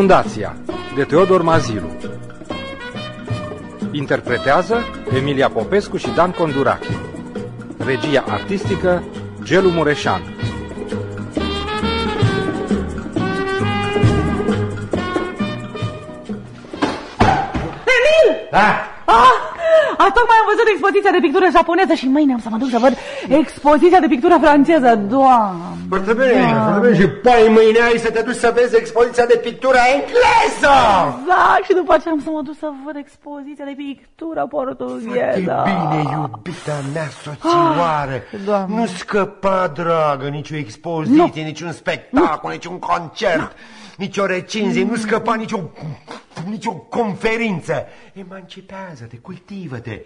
Inundația de Teodor Mazilu Interpretează Emilia Popescu și Dan Condurache Regia artistică Gelu Mureșan Emil! Da? Ah, a, tocmai am văzut expoziția de pictură japoneză și mâine am să mă duc să văd expoziția de pictură franceză, doamne. Foarte bine, foarte bine. Și poi mâine ai să te duci să vezi expoziția de pictură engleză! Exact, și după aceea am să mă duc să văd expoziția de pictură Foarte portugheză. bine, iubita mea soțioară. Ah, Doamne. nu scăpa, dragă, nicio expoziție, niciun spectacol, niciun concert, nicio recinzie, nu scăpa nicio, nicio conferință. Emancipează-te, cultivă-te,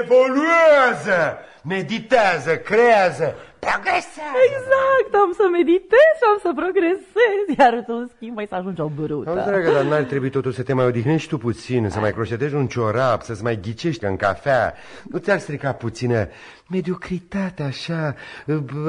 evoluează, meditează, creează, progresează. Exact, am să meditez și am să progresez, iar tu, în schimb, ai să ajungi o Auzi, brută. dragă, dar n-ar trebui totuși să te mai odihnești tu puțin, să mai croșetezi un ciorap, să-ți mai ghicești în cafea. Nu ți-ar strica puțină mediocritatea, așa,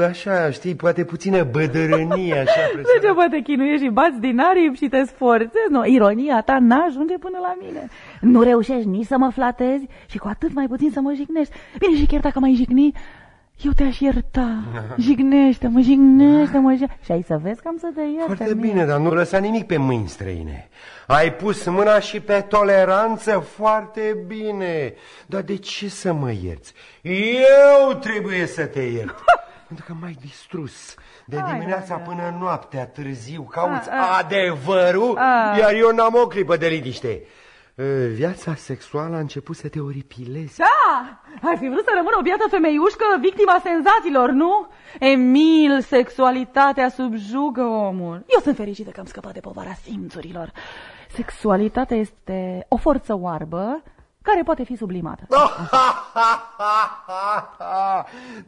așa, știi, poate puțină bădărănie, așa. De ce mă te chinuiești și bați din aripi și te sforțezi? Nu, ironia ta n-ajunge până la mine. Nu reușești nici să mă flatezi și cu atât mai puțin să mă jignești. Bine, și chiar dacă m-ai jigni, eu te-aș ierta. Jignește-mă, jignește-mă. jig- Și ai să vezi că am să te iert. Foarte Emil. bine, dar nu lăsa nimic pe mâini străine. Ai pus mâna și pe toleranță foarte bine. Dar de ce să mă ierți? Eu trebuie să te iert. Pentru că m-ai distrus. De Hai, dimineața hai, până noaptea târziu cauți A, a. adevărul, A. iar eu n-am o clipă de liniște. E, Viața sexuală a început să te oripilezi. Da! Ai fi vrut să rămână o biată femeiușcă, victima senzațiilor, nu? Emil, sexualitatea subjugă omul. Eu sunt fericită că am scăpat de povara simțurilor. Sexualitatea este o forță oarbă care poate fi sublimată.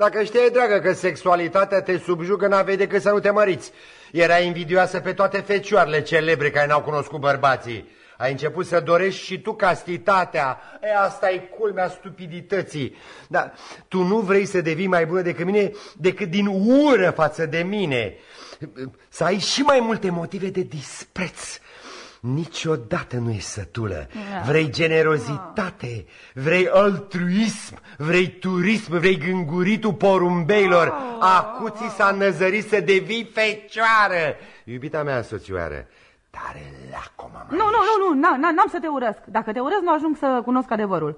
Dacă știai, dragă, că sexualitatea te subjugă, n-aveai decât să nu te măriți. Era invidioasă pe toate fecioarele celebre care n-au cunoscut bărbații. Ai început să dorești și tu castitatea. E, asta e culmea stupidității. Dar tu nu vrei să devii mai bună decât mine, decât din ură față de mine. Să ai și mai multe motive de dispreț. Niciodată nu ești sătulă. Vrei generozitate, vrei altruism, vrei turism, vrei gânguritul porumbeilor. Acu ți s-a năzărit să devii fecioară. Iubita mea soțioară, tare lacomă mai Nu, nu, nu, nu, na- na- n-am să te urăsc. Dacă te urăsc, nu ajung să cunosc adevărul.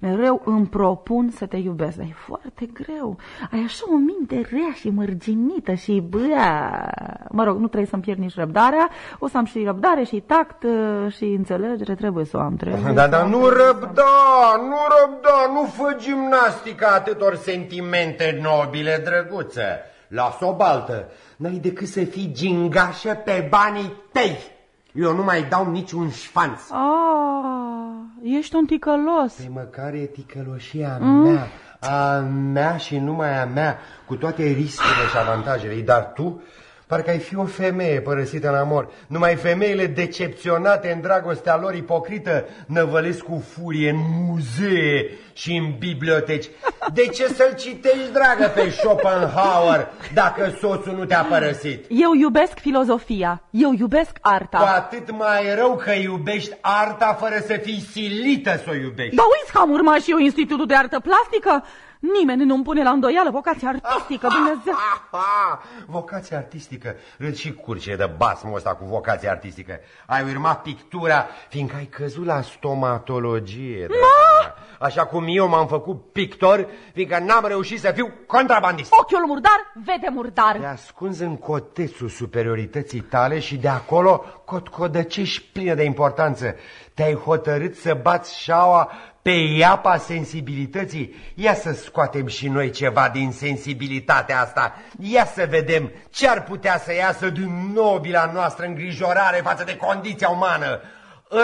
Mereu îmi propun să te iubesc, dar e foarte greu. Ai așa o minte rea și mărginită și băa. Mă rog, nu trebuie să-mi pierd nici răbdarea. O să am și răbdare și tact uh, și înțelegere. Trebuie să o am, trebuie. Da, să dar o am. nu răbda, nu răbda, nu fă gimnastică atâtor sentimente nobile, drăguță. Lasă o baltă, n-ai decât să fii gingașă pe banii tăi. Eu nu mai dau niciun șfanț. Ah, ești un ticălos. Pe măcar e ticăloșia mea, a mea și numai a mea, cu toate riscurile și avantajele. ei, Dar tu, parcă ai fi o femeie părăsită în amor. Numai femeile decepționate în dragostea lor ipocrită năvălesc cu furie în muzee și în biblioteci. De ce să-l citești, dragă, pe Schopenhauer, dacă soțul nu te-a părăsit? Eu iubesc filozofia. Eu iubesc Cu arta. atât mai rău că iubești arta fără să fii silită să o iubești. Dar uiți că am urmat și eu Institutul de Artă Plastică? Nimeni nu-mi pune la îndoială vocația artistică, Dumnezeu. Aha, vocația artistică. Râd și curce de basmul ăsta cu vocația artistică. Ai urmat pictura, fiindcă ai căzut la stomatologie. dragă. Așa cum eu m-am făcut pictor, fiindcă n-am reușit să fiu contrabandist. Ochiul murdar vede murdar. Te ascunzi în cotețul superiorității tale și de acolo cotcodăcești plină de importanță. Te-ai hotărât să bați șaua pe iapa sensibilității? Ia să scoatem și noi ceva din sensibilitatea asta. Ia să vedem ce ar putea să iasă din nobila noastră îngrijorare față de condiția umană.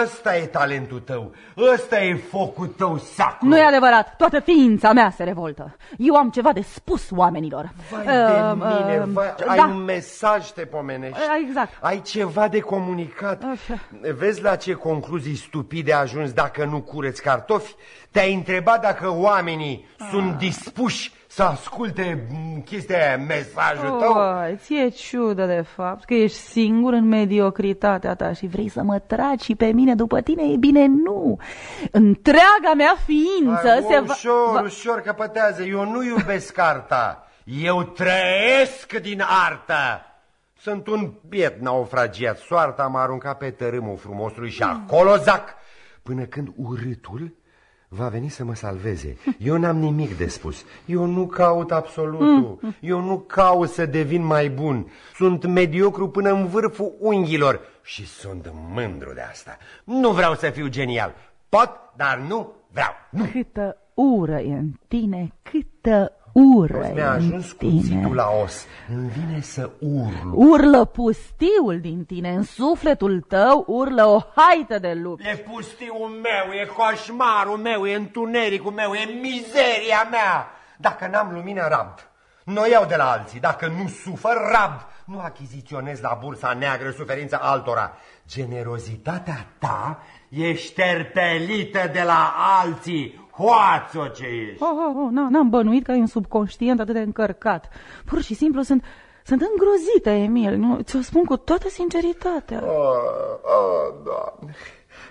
Ăsta e talentul tău, ăsta e focul tău sacru. Nu e adevărat, toată ființa mea se revoltă. Eu am ceva de spus oamenilor. Vai de Uh, mine, uh, vai, ai da. un mesaj, te pomenești. Uh, exact. Ai ceva de comunicat. Așa. Vezi la ce concluzii stupide ai ajuns dacă nu cureți cartofi? Te-ai întrebat dacă oamenii sunt dispuși să asculte mm, chestia mesajul tău? Oh, ție ciudă de fapt că ești singur în mediocritatea ta și vrei să mă tragi și pe mine după tine? E bine, nu. Întreaga mea ființă Hai, se va... ușor, va... ușor căpătează. Eu nu iubesc arta. Eu trăiesc din artă. Sunt un biet naufragiat. Soarta m-a aruncat pe tărâmul frumosului și acolo zac. Până când urâtul va veni să mă salveze. Eu n-am nimic de spus. Eu nu caut absolutul. Eu nu caut să devin mai bun. Sunt mediocru până în vârful unghiilor și sunt mândru de asta. Nu vreau să fiu genial. Pot, dar nu vreau. Nu. Câtă ură e în tine, câtă ură Toți e mi-a în ajuns tine. cuțitul la os. Îmi vine să urlu. Urlă pustiul din tine, în sufletul tău urlă o haită de lup. E pustiul meu, e coșmarul meu, e întunericul meu, e mizeria mea. Dacă n-am lumină, rabd. Nu iau de la alții. Dacă nu sufăr, rabd. Nu achiziționez la bursa neagră suferința altora. Generozitatea ta e șterpelită de la alții. Hoațo ce ești! Oh, oh, oh, n- n-am bănuit că ai un subconștient atât de încărcat. Pur și simplu sunt, sunt îngrozită, Emil. Nu, ți-o spun cu toată sinceritatea. Oh, oh, Doamne,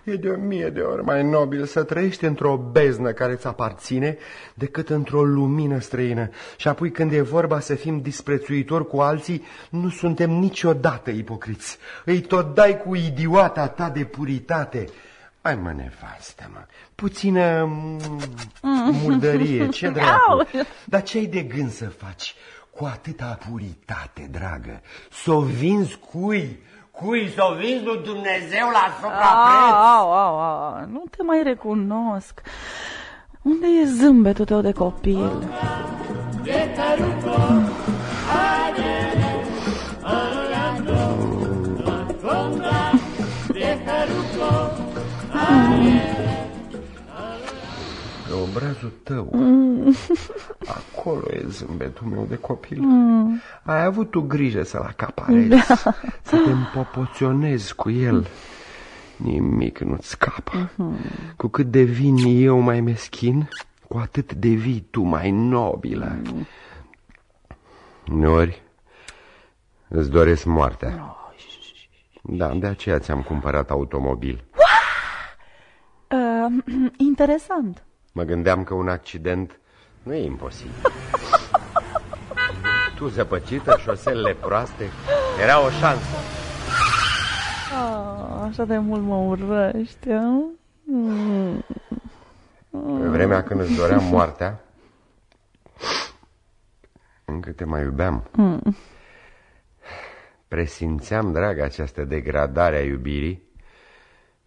e de o mie de ori mai nobil să trăiești într-o beznă care ți aparține decât într-o lumină străină. Și apoi când e vorba să fim disprețuitori cu alții, nu suntem niciodată ipocriți. Îi tot dai cu idioata ta de puritate. Ai mă, nevastă, mă, puțină mm, murdărie, ce dracu. Au! Dar ce ai de gând să faci cu atâta puritate, dragă? Să o vinzi cui? Cui să o vinzi lui Dumnezeu la suprapreț? Au, au, au, nu te mai recunosc. Unde e zâmbetul tău de copil? Pe obrazul tău, acolo e zâmbetul meu de copil. Ai avut tu grijă să-l acaparezi, să te împopoționezi cu el. Nimic nu-ți scapă. Cu cât devin eu mai meschin, cu atât devii tu mai nobilă. Uneori îți doresc moartea. Da, de aceea ți-am cumpărat automobil. Uh, interesant. Mă gândeam că un accident nu e imposibil. tu zăpăcită, șoselele proaste, era o șansă. Ah, așa de mult mă urăști, a? Mm. Pe vremea când îți doream moartea, încă te mai iubeam. Presimțeam, dragă, această degradare a iubirii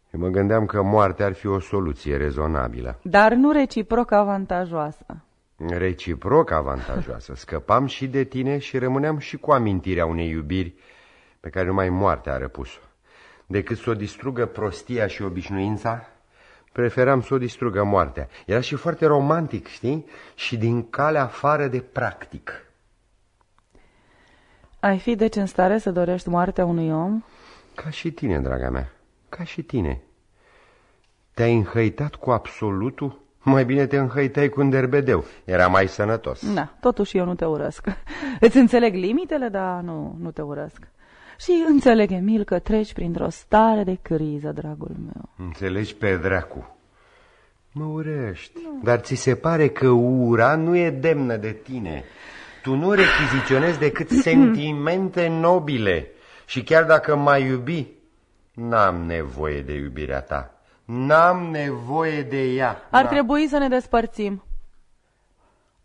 și mă gândeam că moartea ar fi o soluție rezonabilă. Dar nu reciproc avantajoasă. Reciproc avantajoasă. Scăpam și de tine și rămâneam și cu amintirea unei iubiri pe care numai moartea a răpus-o. Decât să o distrugă prostia și obișnuința, preferam să o distrugă moartea. Era și foarte romantic, știi? Și din calea afară de practic. Ai fi deci în stare să dorești moartea unui om? Ca și tine, draga mea, ca și tine. Te-ai înhăitat cu absolutul? Mai bine te înhăitai cu un derbedeu. Era mai sănătos. Da, totuși eu nu te urăsc. Îți înțeleg limitele, dar nu, nu te urăsc. Și înțeleg, Emil, că treci printr-o stare de criză, dragul meu. Înțelegi pe dracu. Mă urești, dar ți se pare că ura nu e demnă de tine. Tu nu rechiziționezi decât sentimente nobile. Și chiar dacă m-ai iubi, n-am nevoie de iubirea ta. N-am nevoie de ea. Ar N-am. trebui să ne despărțim.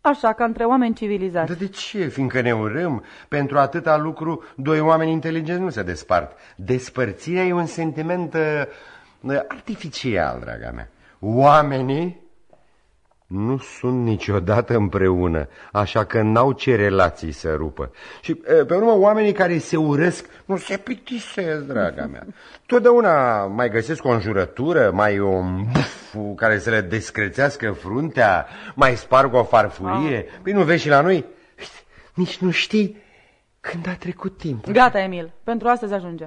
Așa, ca între oameni civilizați. Dar de ce? Fiindcă ne urâm, pentru atâta lucru, doi oameni inteligenți nu se despart. Despărțirea e un sentiment uh, artificial, draga mea. Oamenii nu sunt niciodată împreună, așa că n-au ce relații să rupă. Și, uh, pe urmă, oamenii care se urăsc nu se plictisesc, draga mea. Totdeauna mai găsesc o înjurătură, mai un buf care să le descrețească fruntea, mai sparg o farfurie. Păi nu vezi și la noi? Nici nu știi când a trecut timpul. Gata, Emil, pentru astăzi ajunge.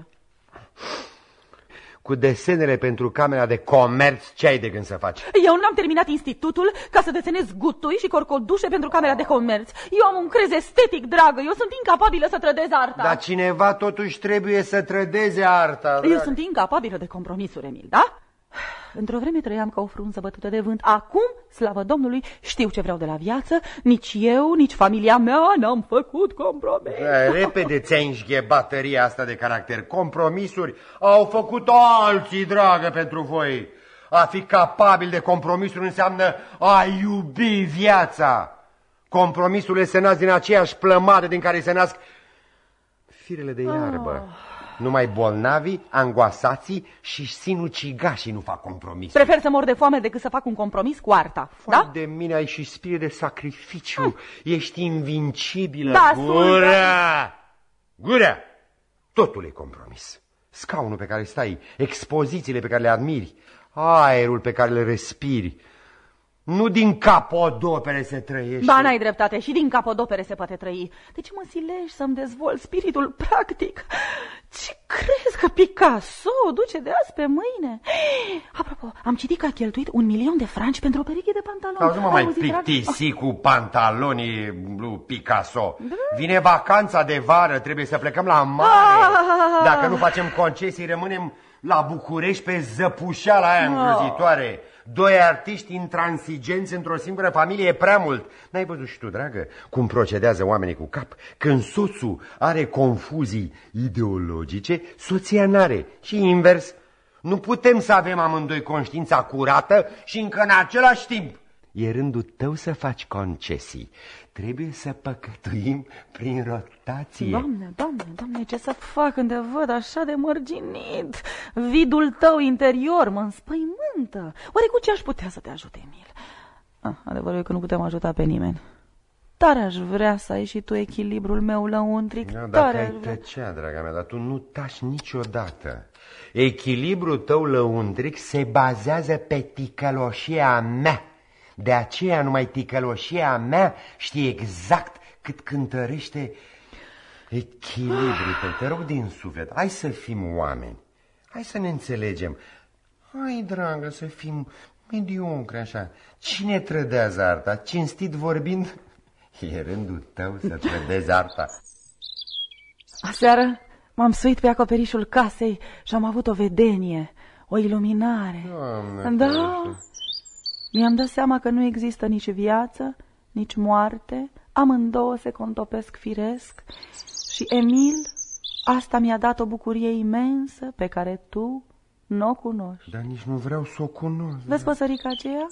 Cu desenele pentru camera de comerț, ce ai de gând să faci? Eu n-am terminat institutul ca să desenez gutui și corcodușe pentru camera de comerț. Eu am un crez estetic, dragă. Eu sunt incapabilă să trădez arta. Dar cineva totuși trebuie să trădeze arta. Eu dragă. sunt incapabilă de compromisuri, Emil, da? Într-o vreme trăiam ca o frunză bătută de vânt. Acum, slavă Domnului, știu ce vreau de la viață. Nici eu, nici familia mea n-am făcut compromis. Da, Repede ți-ai înșghe bateria asta de caracter. Compromisuri au făcut alții, dragă, pentru voi. A fi capabil de compromisuri înseamnă a iubi viața. Compromisurile se nasc din aceeași plămadă din care se nasc firele de iarbă. Ah. Numai bolnavii, angoasații și sinucigașii nu fac compromis. Prefer să mor de foame decât să fac un compromis cu arta, da? De mine ai și spirit de sacrificiu. Ești invincibilă. Da, sunt, Gura! Gura! Totul e compromis. Scaunul pe care stai, expozițiile pe care le admiri, aerul pe care le respiri. Nu din capodopere se trăiește. Ba, n-ai dreptate, și din capodopere se poate trăi. Deci mă silești să-mi dezvolt spiritul practic. Ce crezi că Picasso duce de azi pe mâine? Apropo, am citit că a cheltuit un milion de franci pentru o pereche de pantaloni. Auzi, nu mă Ai mai auzit, drag? plictisi cu pantalonii lui Picasso. Vine vacanța de vară, trebuie să plecăm la mare. Ah! Dacă nu facem concesii, rămânem la București pe zăpușeala aia îngrozitoare. Doi artiști intransigenți într-o singură familie e prea mult. N-ai văzut și tu, dragă, cum procedează oamenii cu cap? Când soțul are confuzii ideologice, soția n-are. Și invers. Nu putem să avem amândoi conștiința curată și încă în același timp. E rândul tău să faci concesii. Trebuie să păcătuim prin rotație. Doamne, doamne, doamne, ce să fac când te văd așa de mărginit? Vidul tău interior mă înspăimântă. Oare cu ce aș putea să te ajute, Emil? Ah, adevărul e că nu putem ajuta pe nimeni. Tare aș vrea să ai și tu echilibrul meu lăuntric. Da, Tare dacă aș ai vrea. tăcea, draga mea, dar tu nu taci niciodată. Echilibrul tău lăuntric se bazează pe ticăloșia mea. De aceea numai ticăloșia mea știe exact cât cântărește echilibrul tău. Te rog din suflet, hai să fim oameni. Hai să ne înțelegem. Hai, dragă, să fim mediocre așa. Cine trădează arta? Cinstit vorbind, e rândul tău să trădezi arta. Aseară m-am suit pe acoperișul casei și am avut o vedenie, o iluminare. Doamne, da, ferește. Mi-am dat seama că nu există nici viață, nici moarte, amândouă se contopesc firesc și Emil, asta mi-a dat o bucurie imensă pe care tu nu o cunoști. Dar nici nu vreau să o cunosc. Vezi păsărica aceea?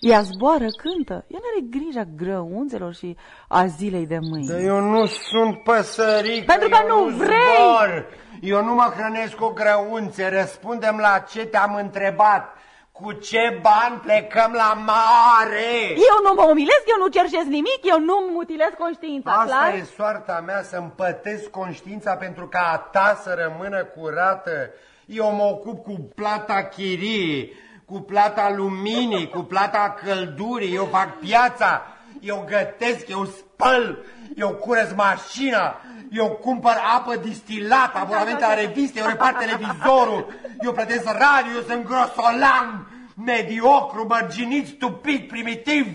Ea zboară, cântă. Ea nu are grija grăunțelor și a zilei de mâine. Dar eu nu sunt păsărică, Pentru că eu nu vrei! Zbor. Eu nu mă hrănesc cu grăunțe, răspundem la ce te-am întrebat. Cu ce bani plecăm la mare? Eu nu mă umilesc, eu nu cerșesc nimic, eu nu mutilez conștiința, Asta clar? e soarta mea, să-mi pătesc conștiința pentru ca a ta să rămână curată. Eu mă ocup cu plata chirii, cu plata luminii, cu plata căldurii, eu fac piața, eu gătesc, eu spăl, eu curăț mașina, eu cumpăr apă distilată, abonamente la reviste, eu repar televizorul, eu plătesc radio, eu sunt grosolan, mediocru, mărginit, stupid, primitiv.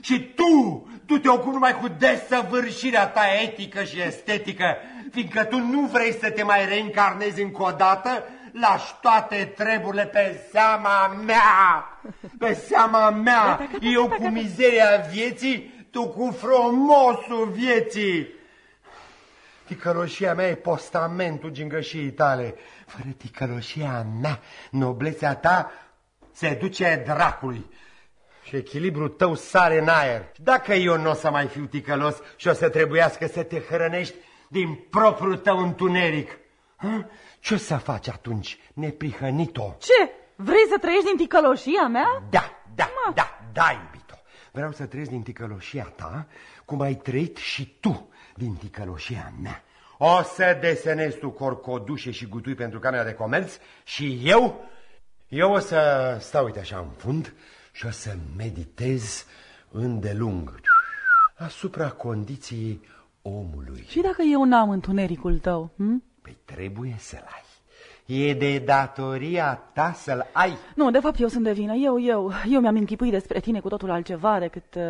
Și tu, tu te ocupi numai cu desăvârșirea ta etică și estetică, fiindcă tu nu vrei să te mai reîncarnezi încă o dată, lași toate treburile pe seama mea, pe seama mea, eu cu mizeria vieții, tu cu frumosul vieții. Ticăloșia mea e postamentul gingășiei tale. Fără ticăloșia mea, noblețea ta se duce dracului. Și echilibrul tău sare în aer. Dacă eu nu o să mai fiu ticălos și o să trebuiască să te hrănești din propriul tău întuneric, hă? ce o să faci atunci, neprihănit-o? Ce? Vrei să trăiești din ticăloșia mea? Da, da, da, da, iubito. Vreau să trăiesc din ticăloșia ta, cum ai trăit și tu din ticăloșia mea. O să desenezi tu corcodușe și gutui pentru camera de comerț și eu, eu o să stau, uite așa, în fund și o să meditez îndelung asupra condiției omului. Și dacă eu n-am întunericul tău? Hm? Păi trebuie să-l ai. E de datoria ta să-l ai. Nu, de fapt eu sunt de vină. Eu, eu, eu mi-am închipuit despre tine cu totul altceva decât, uh,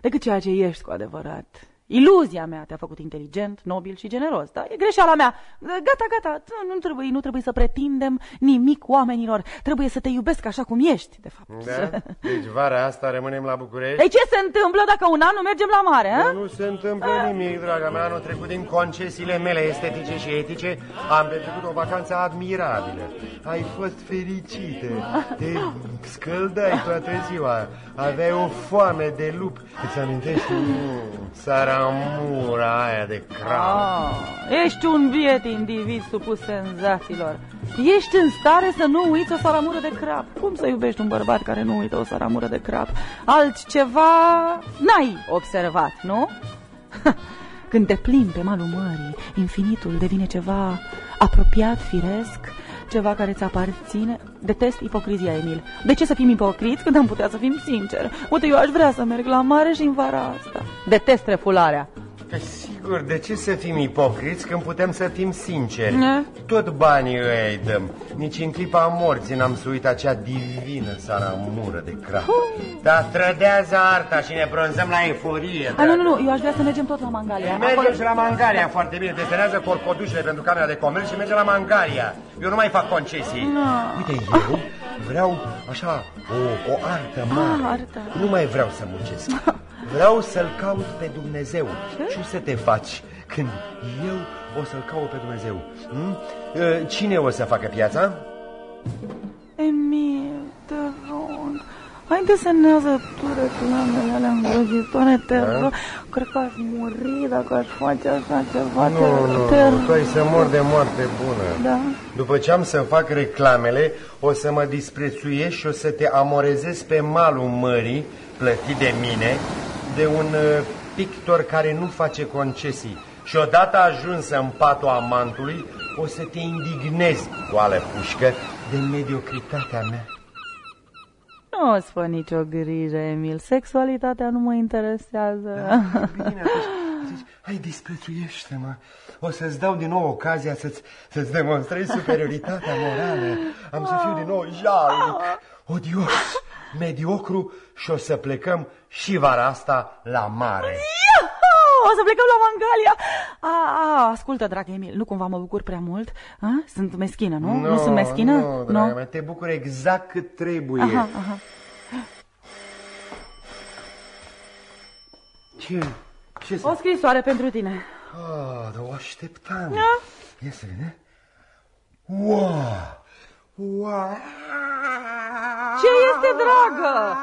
decât ceea ce ești cu adevărat. Iluzia mea te-a făcut inteligent, nobil și generos, da? E greșeala mea. Gata, gata, nu, nu, trebuie, nu trebuie să pretindem nimic oamenilor. Trebuie să te iubesc așa cum ești, de fapt. Da? Deci vara asta rămânem la București? Ei, ce se întâmplă dacă un an nu mergem la mare, a? Nu se întâmplă nimic, draga mea. Anul trecut din concesiile mele estetice și etice am petrecut o vacanță admirabilă. Ai fost fericită, te scăldai toată ziua, aveai o foame de lup. Îți amintești? Sara mura aia de cram. Ah, ești un biet individ supus senzațiilor. Ești în stare să nu uiți o saramură de crap. Cum să iubești un bărbat care nu uită o saramură de crap? Altceva n-ai observat, nu? Când te plimbi pe malul mării, infinitul devine ceva apropiat, firesc, ceva care ți aparține. Detest ipocrizia, Emil. De ce să fim ipocriți când am putea să fim sinceri? Uite, eu aș vrea să merg la mare și în vara asta. Detest refularea. Că sigur, de ce să fim ipocriți când putem să fim sinceri? Ne? Tot banii îi dăm. Nici în clipa morții n-am să uit acea divină saramură de crap. Dar trădează arta și ne bronzăm la euforie. A, nu, nu, nu, eu aș vrea să mergem tot la Mangalia. Mergem și la Mangalia foarte bine. Desenează corcodușele pentru Camera de Comerț și mergem la Mangalia. Eu nu mai fac concesii. No. Uite, eu vreau așa o, o artă mare. Ah, artă. Nu mai vreau să muncesc. Vreau să-L caut pe Dumnezeu. Și să te faci când eu o să-L caut pe Dumnezeu? Hm? Uh, Cine o să facă piața? Emil, te rog, hai desenează tu reclamele alea îngrozitoare, te Da? rog. Cred că aș muri dacă aș face așa ceva. te, Nu, nu, te nu, tu ai să mor de moarte bună. Da. După ce am să fac reclamele, o să mă disprețuiești și o să te amorezez pe malul mării, plătit de mine, de un uh, pictor care nu face concesii. Și odată ajunsă în patul amantului, o să te indignezi, goală pușcă, de mediocritatea mea. Nu îți fă nicio grijă, Emil. Sexualitatea nu mă interesează. Bine, atunci, atunci, hai, disprețuiește-mă. O să-ți dau din nou ocazia să-ți, să-ți demonstrezi superioritatea morală. Am să fiu din nou jalnic, odios, mediocru și o să plecăm și vara asta la mare. O să plecăm la Mangalia. A, a, ascultă, dragă Emil, nu cumva mă bucur prea mult? A? Sunt meschină, nu? Nu, sunt meschină? Nu, dragă mea, te bucur exact cât trebuie. Aha, aha. Ce? Ce să... O scrisoare pentru tine. Ah, dar o așteptam. Da? Ia să vedem. Wow! Wow! Ce este, dragă?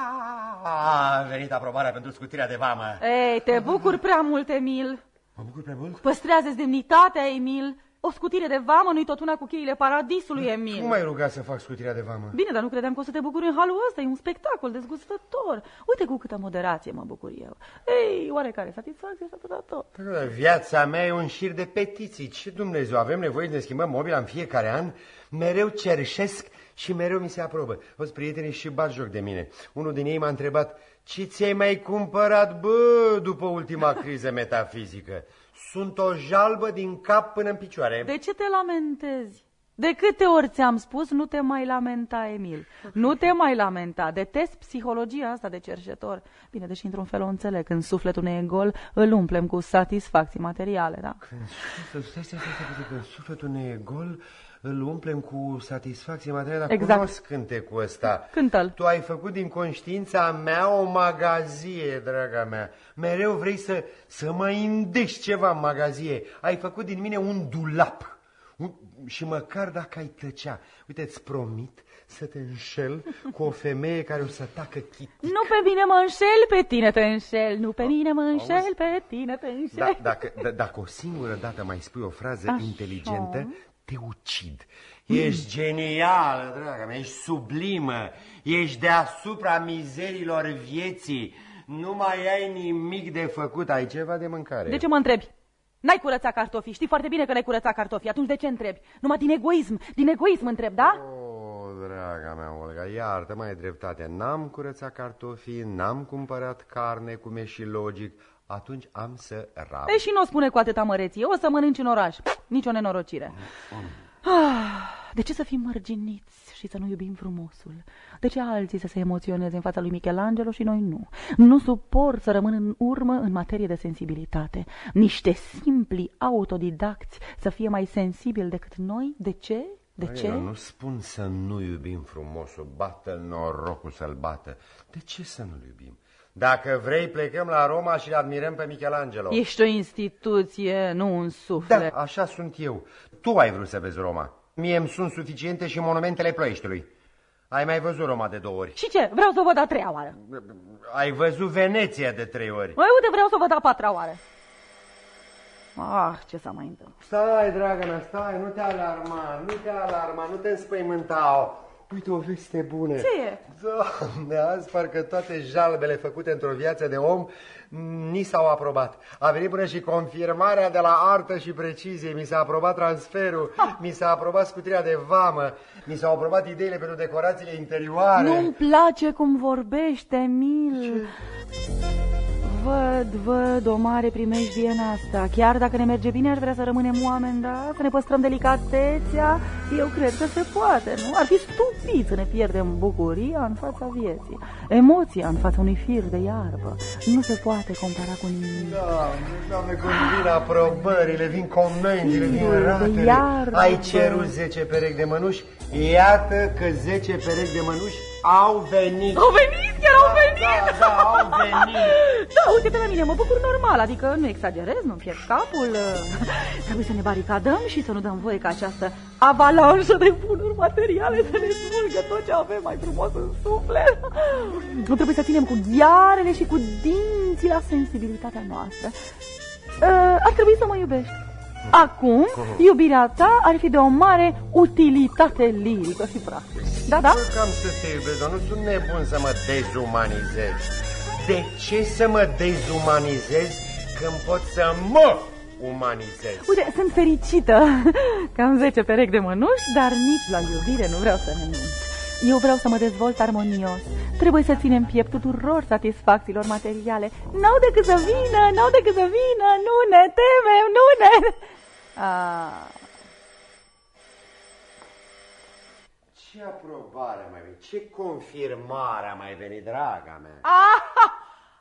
A venit aprobarea pentru scutirea de vamă. Ei, te bucur prea mult, Emil. Mă bucur prea mult. Păstrează demnitatea, Emil. O scutire de vamă nu-i tot una cu cheile paradisului, Emil. Cum ai rugat să fac scutirea de vamă? Bine, dar nu credeam că o să te bucuri în halul ăsta. E un spectacol dezgustător. Uite cu câtă moderație mă bucur eu. Ei, oarecare satisfacție s-a dat tot. Viața mea e un șir de petiții. Ce Dumnezeu, avem nevoie să ne schimbăm mobila în fiecare an? Mereu cerșesc și mereu mi se aprobă. Toți prietenii și bat joc de mine. Unul din ei m-a întrebat, ce ți-ai mai cumpărat, bă, după ultima criză metafizică? Sunt o jalbă din cap până în picioare. De ce te lamentezi? De câte ori ți-am spus, nu te mai lamenta, Emil. Nu te mai lamenta. Detest psihologia asta de cerșetor. Bine, deși într-un fel o înțeleg. Când sufletul ne e gol, îl umplem cu satisfacții materiale, da? Când sufletul, stai, stai, stai, stai, când sufletul ne e gol, îl umplem cu satisfacție materială, dar Exact. cunosc cântecul ăsta. Cântă-l. Tu ai făcut din conștiința mea o magazie, draga mea. Mereu vrei să, să mă indești ceva în magazie. Ai făcut din mine un dulap. Un, și măcar dacă ai tăcea, uite, îți promit să te înșel cu o femeie care o să tacă chit. Nu pe mine mă înșel, pe tine te înșel. Nu pe mine mă înșel, pe tine te înșel. Da, dacă, da, dacă o singură dată mai spui o frază Așa. inteligentă, te ucid. Ești genială, draga mea, ești sublimă, ești deasupra mizerilor vieții. Nu mai ai nimic de făcut, ai ceva de mâncare. De ce mă întrebi? N-ai curățat cartofii, știi foarte bine că n-ai curățat cartofii, atunci de ce întrebi? Numai din egoism, din egoism întreb, da? O, draga mea, Olga, iartă, mai ai dreptate. N-am curățat cartofii, n-am cumpărat carne, cum e și logic, atunci am să rab. E și nu o spune cu atâta măreție, o să mănânci în oraș, nici o nenorocire. Ah, de ce să fim mărginiți și să nu iubim frumosul? De ce alții să se emoționeze în fața lui Michelangelo și noi nu? Nu suport să rămân în urmă în materie de sensibilitate. Niște simpli autodidacți să fie mai sensibili decât noi? De ce? De Băi, ce? Eu nu spun să nu iubim frumosul, bată norocul să-l bată. De ce să nu-l iubim? Dacă vrei, plecăm la Roma și le admirăm pe Michelangelo. Ești o instituție, nu un Da, suflet. așa sunt eu. Tu ai vrut să vezi Roma. Mie îmi sunt suficiente și monumentele Ploieștiului. Ai mai văzut Roma de două ori. Și ce? Vreau să o văd a treia oară. Ai văzut Veneția de trei ori. Mai uite, vreau să o văd a patra oară. Ah, ce s-a mai întâmplat? Stai, draga mea, stai, nu te alarma, nu te alarma, nu te înspăimânta. Uite o veste bună. Ce e? Doamne, azi parcă toate jalbele făcute într-o viață de om m, ni s-au aprobat. A venit până și confirmarea de la artă și precizie, mi s-a aprobat transferul, mi s-a aprobat scutirea de vamă, mi s-au aprobat ideile pentru decorațiile interioare. Nu-mi place cum vorbește, Mil. Văd, văd o mare primejdie în asta. Chiar dacă ne merge bine, aș vrea să rămânem oameni, da? Să ne păstrăm delicatețea. Eu cred că se poate, nu? Ar fi stupid să ne pierdem bucuria în fața vieții. Emoția în fața unui fir de iarbă. Nu se poate compara cu nimic. Doamne, doamne, cum vin aprobările, vin comenzile, vin Sigur, de ratele. iarbă. Ai cerut 10 perechi de mănuși, iată că 10 perechi de mănuși au venit. Au venit, chiar au venit! Da, da, au venit. Da, uite pe la mine, mă bucur normal, adică nu exagerez, nu-mi pierd capul. Trebuie să ne baricadăm și să nu dăm voie ca această avalanșă de bunuri materiale să ne smulgă tot ce avem mai frumos în suflet. Nu trebuie să ținem cu ghiarele și cu dinții la sensibilitatea noastră. Uh, ar trebui să mă iubești. Acum, iubirea ta ar fi de o mare utilitate lirică și practică. Da, da? Bă, Cam să te iubesc, dar nu sunt nebun să mă dezumanizez. De ce să mă dezumanizez când pot să mă umanizez? Uite, sunt fericită că am 10 perechi de mănuși, dar nici la iubire nu vreau să renunț. Eu vreau să mă dezvolt armonios. Trebuie să ținem piept tuturor satisfacțiilor materiale. N-au decât să vină, n-au decât să vină, nu ne temem, nu ne... Ah, Ce aprobare a mai venit? Ce confirmare a mai venit, draga mea? ah,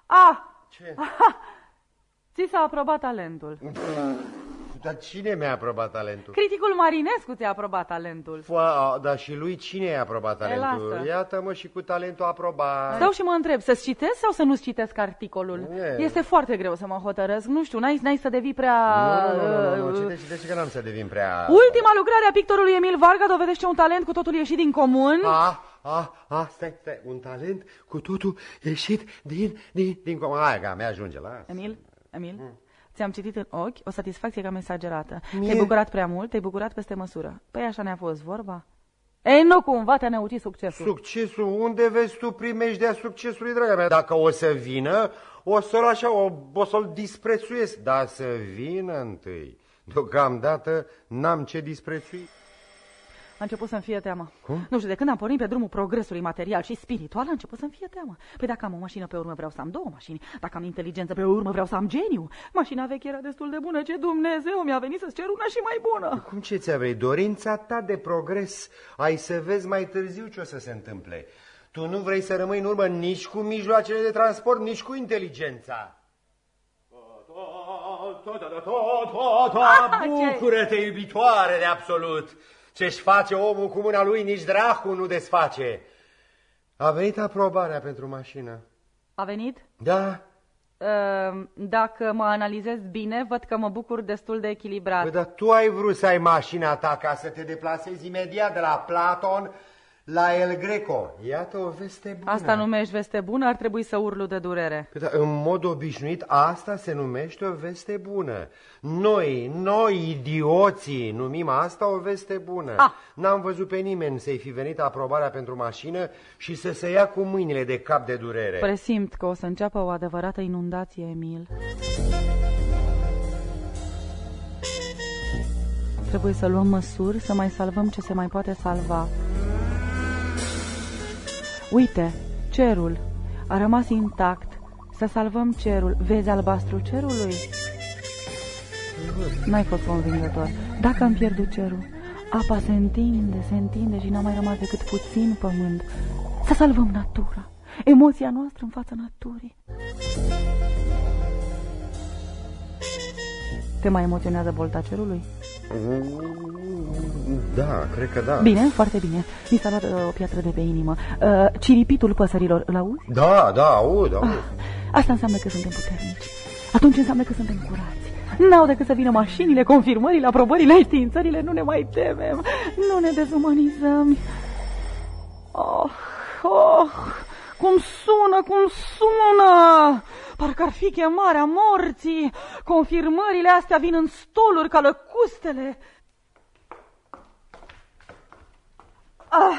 ah, Ce? ți s-a aprobat talentul. Dar cine mi-a aprobat talentul? Criticul Marinescu ți-a aprobat talentul. Fă, dar și lui cine i-a aprobat talentul? lasă. Iată-mă și cu talentul aprobat. Stau și mă întreb, să-ți citesc sau să nu-ți citesc articolul? E. Este foarte greu să mă hotărăsc. Nu știu, n-ai, n-ai să devii prea... Nu, nu, nu, nu, nu. uh, Citește, citește că n-am să devin prea... Ultima lucrare a pictorului Emil Varga dovedește un talent cu totul ieșit din comun. A, a, a, stai, stai, un talent cu totul ieșit din, din, din... com- Hai, că mi-ajunge, la. Emil, Emil, ți-am citit în ochi o satisfacție cam exagerată. Mie? Te-ai bucurat prea mult, te-ai bucurat peste măsură. Păi așa ne-a fost vorba? Ei, nu cumva te-a neucit succesul. Succesul, unde vezi tu primejdea succesului, draga mea? Dacă o să vină, o să-l așa, o, o să-l disprețuiesc. Dar să vină întâi. Deocamdată n-am ce disprețui. A început să-mi fie teamă. Cum? Nu știu, de când am pornit pe drumul progresului material și spiritual, a început să-mi fie teamă. Păi dacă am o mașină pe urmă, vreau să am două mașini. Dacă am inteligență pe urmă, vreau să am geniu. Mașina veche era destul de bună. Ce Dumnezeu mi-a venit să-ți cer una și mai bună. Cum ce ți-a vrei? Dorința ta de progres. Ai să vezi mai târziu ce o să se întâmple. Tu nu vrei să rămâi în urmă nici cu mijloacele de transport, nici cu inteligența. ce- Bucură-te, iubitoare de absolut! Ce-și face omul cu mâna lui, nici dracu nu desface. A venit aprobarea pentru mașină. A venit? Da? Ehm, Dacă mă analizez bine, văd că mă bucur destul de echilibrat. Păi, dar tu ai vrut să ai mașina ta ca să te deplasezi imediat de la Platon la El Greco. Iată o veste bună. Asta numești veste bună, ar trebui să urlu de durere. Păi, dar în mod obișnuit, asta se numește o veste bună. Noi, noi, idioții, numim asta o veste bună. Ah. N-am văzut pe nimeni să-i fi venit aprobarea pentru mașină și să se ia cu mâinile de cap de durere. Presimt că o să înceapă o adevărată inundație, Emil. Trebuie să luăm măsuri să mai salvăm ce se mai poate salva. Uite, cerul a rămas intact. Să salvăm cerul. Vezi albastru cerului? N-ai fost convingător. Dacă am pierdut cerul, Apa se întinde, se întinde și n-a mai rămas decât puțin pământ. Să salvăm natura, emoția noastră în fața naturii. Te mai emoționează bolta cerului? Da, cred că da. Bine, foarte bine. Mi s-a luat uh, o piatră de pe inimă. Uh, ciripitul păsărilor, îl auzi? Da, da, aud, aud. Ah, asta înseamnă că suntem puternici. Atunci înseamnă că suntem curați. N-au decât să vină mașinile, confirmările, aprobările, științările, nu ne mai temem, nu ne dezumanizăm. Oh, oh, cum sună, cum sună! Parcă ar fi chemarea morții. Confirmările astea vin în stoluri ca lăcustele. Ah,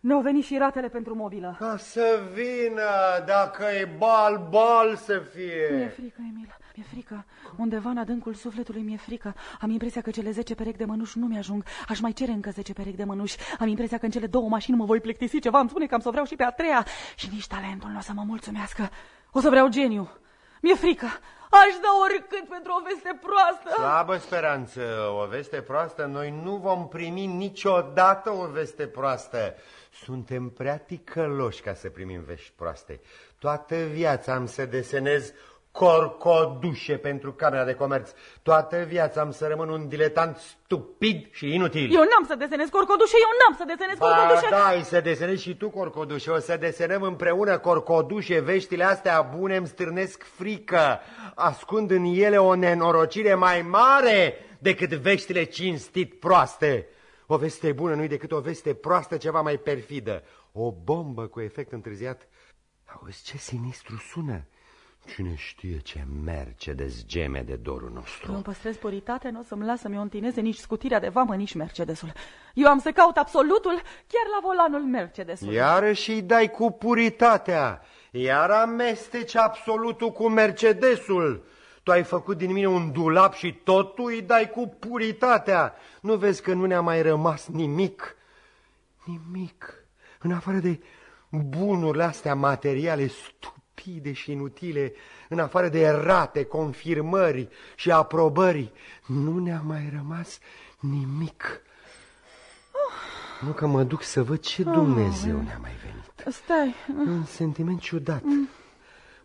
ne-au venit și ratele pentru mobilă. Ca să vină, dacă e bal, bal să fie. Mi-e frică, Emil, mi-e frică. Undeva în adâncul sufletului mi-e frică. Am impresia că cele zece perechi de mănuși nu mi-ajung. Aș mai cere încă zece perechi de mănuși. Am impresia că în cele două mașini mă voi plictisi ceva. Îmi spune că am să vreau și pe a treia. Și nici talentul nu o să mă mulțumească. O să vreau geniu. Mi-e frică. Aș da oricât pentru o veste proastă. Slabă speranță, o veste proastă. Noi nu vom primi niciodată o veste proastă. Suntem prea ticăloși ca să primim vești proaste. Toată viața am să desenez corcodușe pentru Camera de Comerț. Toată viața am să rămân un diletant stupid și inutil. Eu n-am să desenez corcodușe, eu n-am să desenez corcodușe. Ba, da, ai să desenezi și tu corcodușe. O să desenăm împreună corcodușe. Veștile astea bune îmi stârnesc frică. Ascund în ele o nenorocire mai mare decât veștile cinstit proaste. O veste bună nu-i decât o veste proastă ceva mai perfidă. O bombă cu efect întârziat. Auzi ce sinistru sună. Cine știe ce Mercedes geme de dorul nostru? Eu îmi păstrez puritate, nu o să-mi lasă mi-o întineze nici scutirea de vamă, nici Mercedesul. Eu am să caut absolutul chiar la volanul Mercedesului. Iarăși îi dai cu puritatea, iar amesteci absolutul cu Mercedesul. Tu ai făcut din mine un dulap și tot tu îi dai cu puritatea. Nu vezi că nu ne-a mai rămas nimic? Nimic. În afară de bunurile astea materiale stupide stupide și inutile, în afară de rate, confirmări și aprobări, nu ne-a mai rămas nimic. Oh. Nu că mă duc să văd ce Dumnezeu oh. ne-a mai venit. Stai. Un sentiment ciudat. Mm.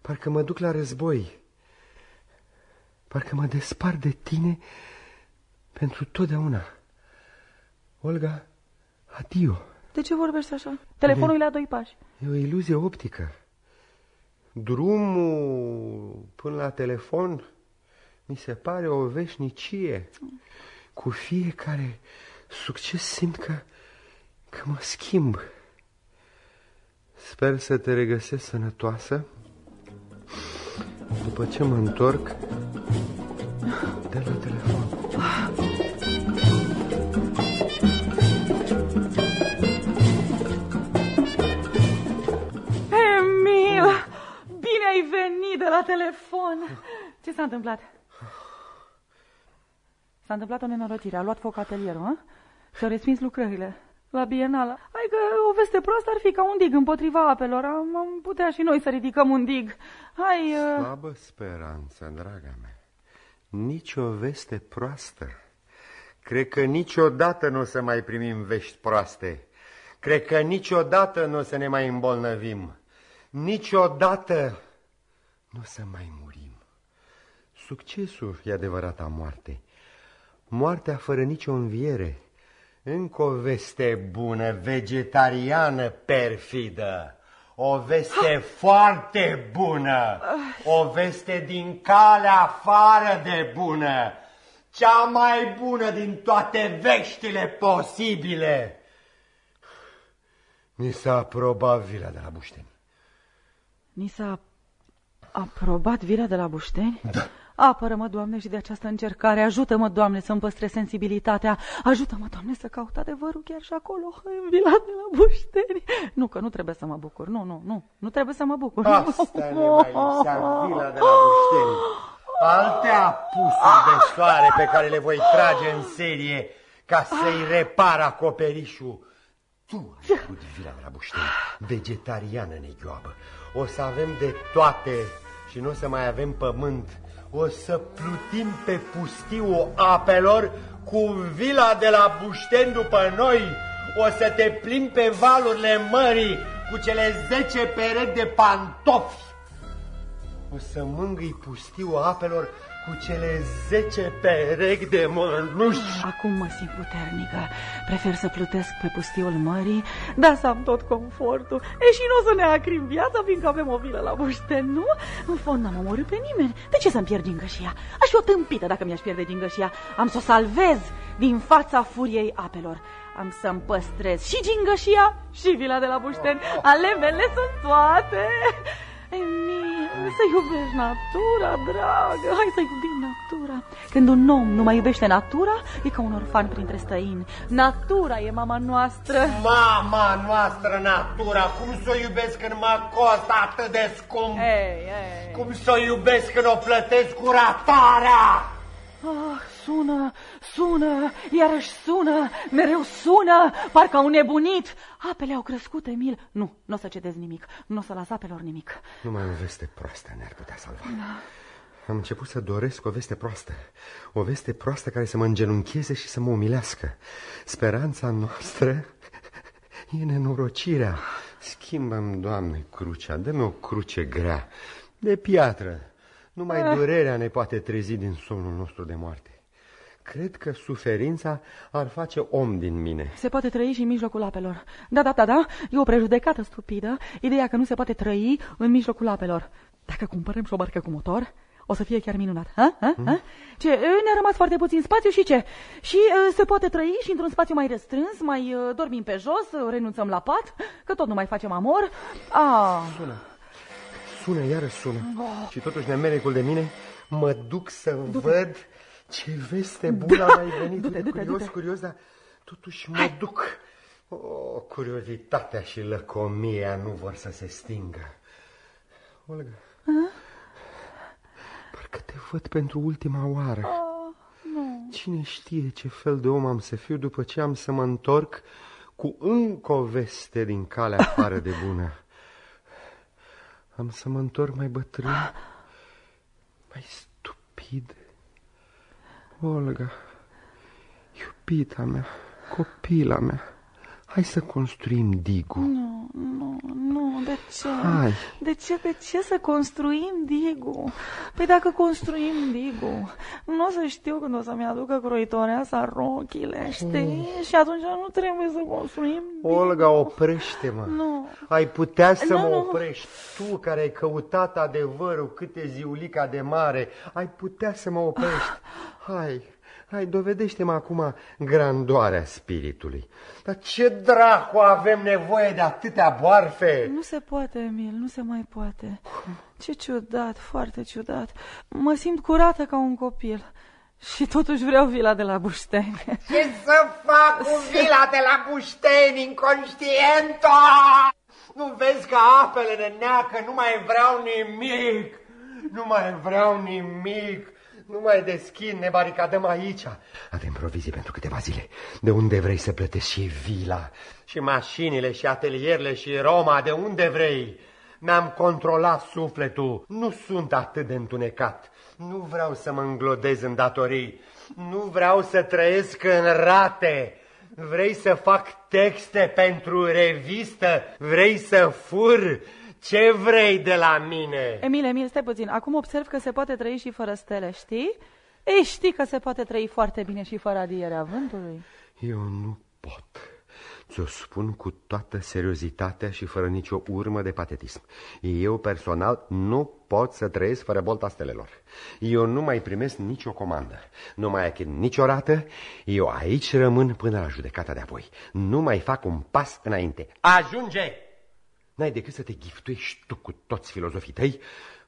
Parcă mă duc la război. Parcă mă despar de tine pentru totdeauna. Olga, adio. De ce vorbești așa? Telefonul e la doi pași. E o iluzie optică. Drumul până la telefon mi se pare o veșnicie. Cu fiecare succes simt că, că mă schimb. Sper să te regăsesc sănătoasă după ce mă întorc la telefon. Ce s-a întâmplat? S-a întâmplat o nenorocire. A luat foc atelierul, Și-a respins lucrările. La Bienală. Hai că o veste proastă ar fi ca un dig împotriva apelor. Am, am putea și noi să ridicăm un dig. Hai... Uh... Slabă speranță, draga mea. Nici o veste proastă. Cred că niciodată nu o să mai primim vești proaste. Cred că niciodată nu o să ne mai îmbolnăvim. Niciodată nu o să mai murim. Succesul e adevărata moarte. Moartea fără nicio înviere. Încă o veste bună, vegetariană, perfidă. O veste ha! foarte bună. O veste din calea afară de bună. Cea mai bună din toate veștile posibile. Ni s-a aprobat vila de la Bușteni. Ni s-a Aprobat vila de la Bușteni? Da. Apără-mă, Doamne, și de această încercare. Ajută-mă, Doamne, să-mi păstrez sensibilitatea. Ajută-mă, Doamne, să caut adevărul chiar și acolo, în vila de la Bușteni. Nu, că nu trebuie să mă bucur. Nu, nu, nu. Nu trebuie să mă bucur. Asta ne mai lipsea, vila de la Bușteni. Alte apusuri de soare pe care le voi trage în serie ca să-i repar acoperișul. Tu ai avut vila de la Bușteni, vegetariană negioabă. O să avem de toate și nu o să mai avem pământ. O să plutim pe pustiul apelor cu vila de la Bușten după noi. O să te plimbi pe valurile mării cu cele zece perechi de pantofi. O să mângâi pustiul apelor cu cele zece perechi de mănuși. Acum mă simt puternică. Prefer să plutesc pe pustiul mării, dar să am tot confortul. E și nu o să ne acrim viața, fiindcă avem o vilă la Bușten, nu? În fond n-am omorât pe nimeni. De ce să-mi pierd gingășia? Aș fi o tâmpită dacă mi-aș pierde gingășia. Am să o salvez din fața furiei apelor. Am să-mi păstrez și gingășia și vila de la Bușten. Ale mele sunt toate. Emil, să iubești natura, dragă, hai să iubim natura. Când un om nu mai iubește natura, e ca un orfan printre străini. Natura e mama noastră. Mama noastră, natura, cum să o iubesc când mă costă atât de scump? Ei, ei. Cum să o iubesc când o plătesc cu ratarea? Ah, sună, sună, iarăși sună, mereu sună, parcă au nebunit. Apele au crescut, Emil. Nu, nu o să cedezi nimic, nu o să las apelor nimic. Numai o veste proastă ne-ar putea salva. Da. Am început să doresc o veste proastă. O veste proastă care să mă îngenuncheze și să mă umilească. Speranța noastră e nenorocirea. Schimbăm, Doamne, crucea. Dă-mi o cruce grea, de piatră. Numai durerea ne poate trezi din somnul nostru de moarte. Cred că suferința ar face om din mine. Se poate trăi și în mijlocul apelor. Da, da, da, da, e o prejudecată stupidă, ideea că nu se poate trăi în mijlocul apelor. Dacă cumpărăm și o barcă cu motor, o să fie chiar minunat. Ha? Ha? Ha? Ce, ne-a rămas foarte puțin spațiu și ce? Și uh, se poate trăi și într-un spațiu mai restrâns, mai uh, dormim pe jos, uh, renunțăm la pat, că tot nu mai facem amor. Ah. Sună. Sună, iară sună. Oh. Și totuși, nemerecul de mine, mă duc să văd ce veste bună da. mai venit. Du-te, du-te, curios, du-te. curios, dar totuși mă Hai. duc. O, curiozitatea și lăcomia nu vor să se stingă. Olga, A? parcă te văd pentru ultima oară. Oh, nu. Cine știe ce fel de om am să fiu după ce am să mă întorc cu încă o veste din calea afară de bună. Am să mă întorc mai bătrân, mai stupid. Olga, iubita mea, copila mea, hai să construim digul. Nu, nu, nu, de ce? Hai. De ce, de ce să construim digul? Păi dacă construim digul, nu o să știu când o să-mi aducă croitoreasa rochile, știi? Și atunci nu trebuie să construim digul. Olga, oprește-mă. Nu. Ai putea să Nu, mă nu. oprești. Tu care ai căutat adevărul câte ziulica de mare, ai putea să mă oprești. Hai, hai, dovedește-mă acum grandoarea spiritului. Dar ce dracu avem nevoie de atâtea boarfe? Nu se poate, Emil, nu se mai poate. Ce ciudat, foarte ciudat. Mă simt curată ca un copil. Și totuși vreau vila de la Bușteni. Ce să fac cu vila de la Bușteni, inconștientă? Nu vezi că apele ne neacă, nu mai vreau nimic, nu mai vreau nimic. Nu mai deschid, ne baricadăm aici. Avem provizii pentru câteva zile. De unde vrei să plătești și vila, și mașinile, și atelierele, și Roma, de unde vrei. Mi-am controlat sufletul, nu sunt atât de întunecat. Nu vreau să mă înglodez în datorii, nu vreau să trăiesc în rate. Vrei să fac texte pentru revistă? Vrei să fur? Ce vrei de la mine? Emil, Emil, stai puțin. Acum observ că se poate trăi și fără stele, știi? Ei, știi că se poate trăi foarte bine și fără adierea vântului? Eu nu pot. Ți-o spun cu toată seriozitatea și fără nicio urmă de patetism. Eu personal nu pot să trăiesc fără bolta stelelor. Eu nu mai primesc nicio comandă, nu mai achit nicio rată, eu aici rămân până la judecata de apoi. Nu mai fac un pas înainte. Ajunge! N-ai decât să te giftuiești tu cu toți filozofii tăi,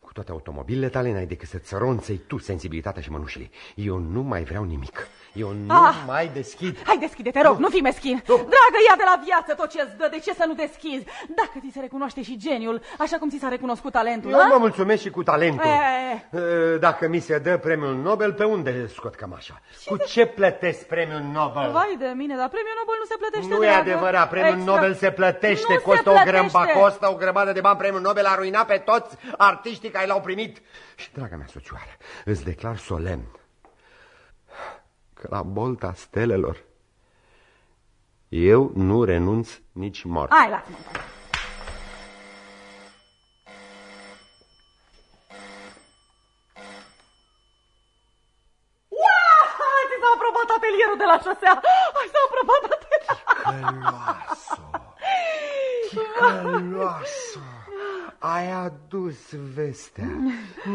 cu toate automobilele tale, n-ai decât să-ți ronțăi tu sensibilitatea și mănușile. Eu nu mai vreau nimic. Eu nu Ah! mai deschid. Hai, deschide, te rog, nu, fi meschin. Dragă, ia de la viață tot ce-ți dă, de ce să nu deschizi? Dacă ți se recunoaște și geniul, așa cum ți s-a recunoscut talentul, Eu a? mă mulțumesc și cu talentul. E. E, Dacă mi se dă premiul Nobel, pe unde scot cămașa? Cu ce plătesc premiul Nobel? Vai de mine, dar premiul Nobel nu se plătește, Nu e dragă. adevărat, premiul Extra- Nobel se plătește, Nu se costă o grămba, plătește. costă o grămadă de bani, premiul Nobel a ruinat pe toți artiștii care l-au primit. Și, draga mea socioară, îți declar solemn că la bolta stelelor eu nu renunț nici mort. Hai, lasă-mă. Ți s-a aprobat atelierul de la șosea! Hai s-a aprobat atelierul! Ticăloasă! Ticăloasă! Ai adus vestea.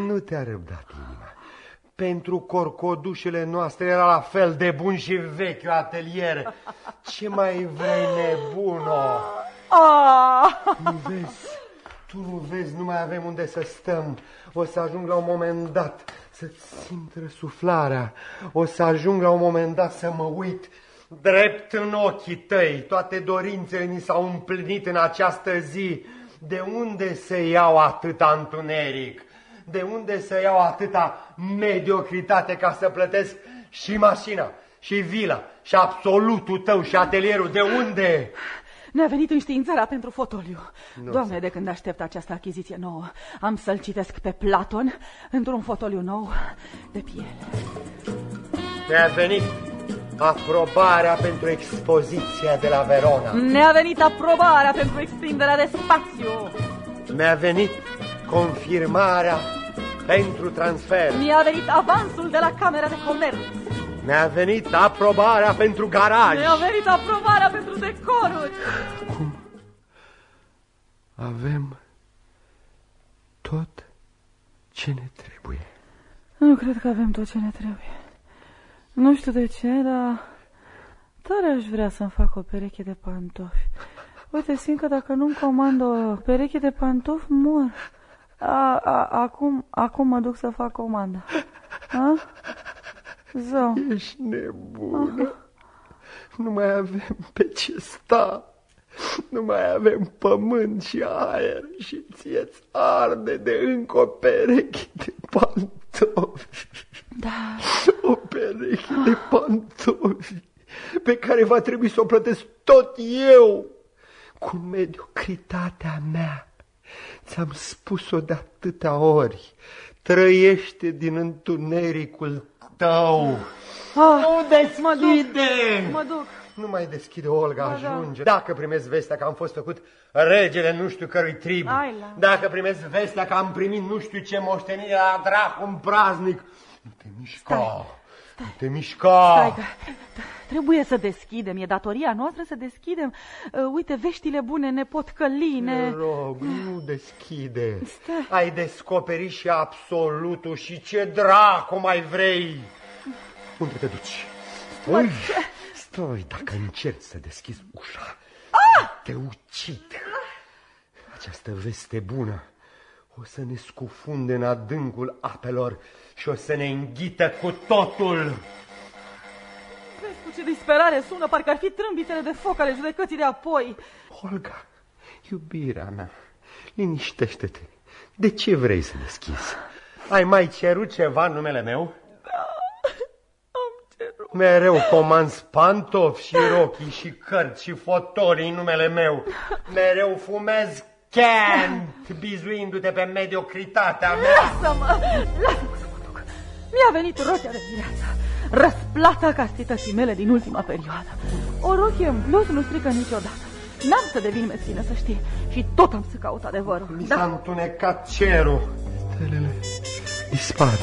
Nu te-a răbdat inima. Pentru corcodușele noastre era la fel de bun și vechi atelier. Ce mai vrei, nebuno? Ah! Nu vezi? Tu nu vezi, nu mai avem unde să stăm. O să ajung la un moment dat să-ți simt răsuflarea. O să ajung la un moment dat să mă uit drept în ochii tăi. Toate dorințele ni s-au împlinit în această zi. De unde să iau atâta întuneric? De unde să iau atâta mediocritate ca să plătesc și mașina, și vila, și absolutul tău, și atelierul? De unde? Ne-a venit înștiințarea pentru fotoliu. Nu Doamne, de când aștept această achiziție nouă, am să-l citesc pe Platon într-un fotoliu nou de piele. Mi-a venit aprobarea pentru expoziția de la Verona. Ne-a venit aprobarea pentru extinderea de spațiu. Mi-a venit confirmarea pentru transfer. Mi-a venit avansul de la Camera de Comerț. Mi-a venit aprobarea pentru garaj. Mi-a venit aprobarea pentru decoruri. Avem tot ce ne trebuie. Nu cred că avem tot ce ne trebuie. Nu știu de ce, dar tare aș vrea să-mi fac o pereche de pantofi. Uite, simt că dacă nu-mi comand o pereche de pantofi, mor. A, a, acum, acum mă duc să fac comanda. A? Zău. Ești nebună. Nu mai avem pe ce sta. Nu mai avem pământ și aer și ție-ți arde de încă o pereche de pantofi. Da, O pereche de pantofi pe care va trebui să o plătesc tot eu cu mediocritatea mea. Ți-am spus-o de atâtea ori. Trăiește din întunericul tău. Ah, nu deschide! mă duc. Nu mai deschide, Olga, Ba da. ajunge. Dacă primesc vestea că am fost făcut regele nu știu cărui trib, Hai la- dacă primesc vestea că am primit nu știu ce moștenire la dracu un praznic, nu te mișca, nu te mișca. Stai că trebuie să deschidem, e datoria noastră să deschidem. Uh, uite, veștile bune ne pot căli, Te ne... rog, nu deschide. Stai. Ai descoperit și absolutul și ce dracu mai vrei. Unde te duci? Stai, stai, dacă încerci să deschizi ușa, te ucid. Această veste bună o să ne scufunde în adâncul apelor și o să ne înghită cu totul. Vezi cu ce disperare sună, parcă ar fi trâmbițele de foc ale judecății de apoi. Olga, iubirea mea, liniștește-te. De ce vrei să deschizi? Ai mai cerut ceva în numele meu? Am cerut. Mereu comanzi pantofi și rochii și cărți și fotolii în numele meu. Mereu fumez Kent, bizuindu-te pe mediocritatea mea. Lasă-mă! Lasă-mă să mă duc! Mi-a venit rochia de viață. Răsplata castității mele din ultima perioadă. O rochie în plus nu strică niciodată. N-am să devin meschină, să știi. Și tot am să caut adevărul. Mi s-a Da, întunecat cerul. Stelele dispar.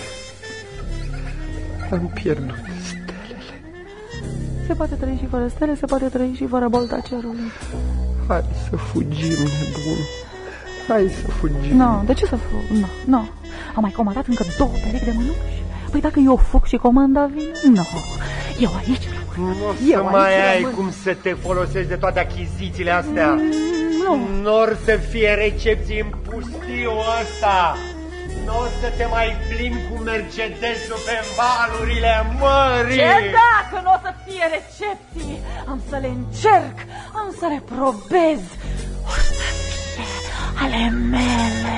Am pierdut stelele. se poate trăi și fără stele, se poate trăi și fără bolta cerului. Hai să fugim, nebun. Hai să fugim. Nu, no, de ce să fug? Nu, no, nu. No. Am mai comandat încă două perechi de mănuși. Păi dacă eu fug și comanda vine? Nu, no. eu aici rămân. Nu o să Eu mai aici ai rămân. cum să te folosești de toate achizițiile astea. Mm, Nu, N-or să fie recepții în pustiu ăsta. Nu o să te mai plimbi cu Mercedesul pe valurile mării. Ce dacă nu o să fie recepții? Am să le încerc, am să le probez. O să fie ale mele,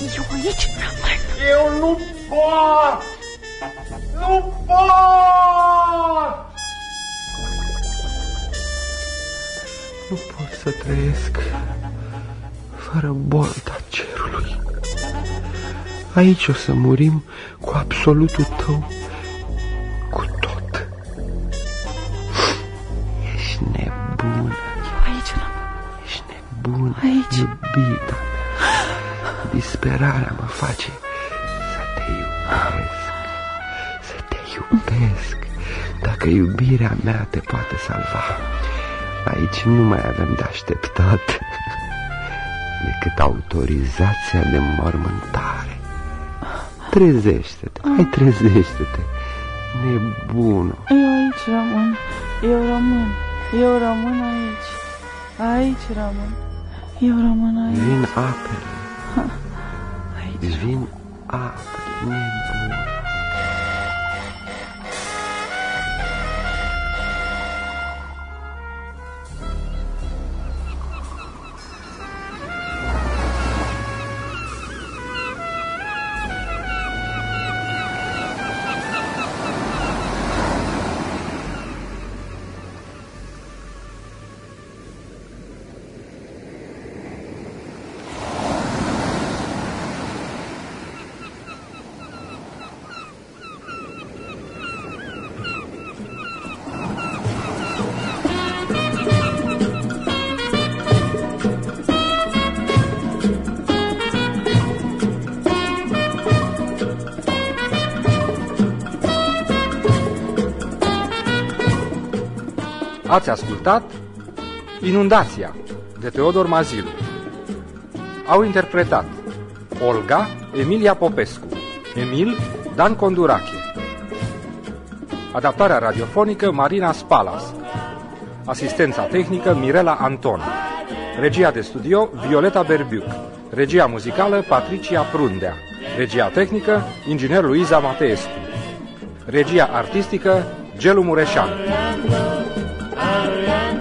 Eu aici rămân. Eu nu pot! Nu pot! Nu pot să trăiesc fără bolta cerului. Aici o să murim cu absolutul tău, cu tot. Ești nebună. Eu aici rămân. Ești nebună, Aici. iubita mea. Disperarea mă face să te iubesc, să te iubesc. Dacă iubirea mea te poate salva, aici nu mai avem de așteptat decât autorizația de mormântare. Trezește-te, hai trezește-te, nebună. Eu aici rămân. Eu rămân. Eu rămân aici. Aici rămân. Eu rămân aici. Vin apele, vin apele, nebună. Ați ascultat Inundația de Teodor Mazilu. Au interpretat Olga Emilia Popescu, Emil Dan Condurache. Adaptarea radiofonică Marina Spalas. Asistența tehnică Mirela Anton. Regia de studio Violeta Berbiuc. Regia muzicală Patricia Prundea. Regia tehnică Inginer Luiza Mateescu. Regia artistică Gelu Mureșan. around.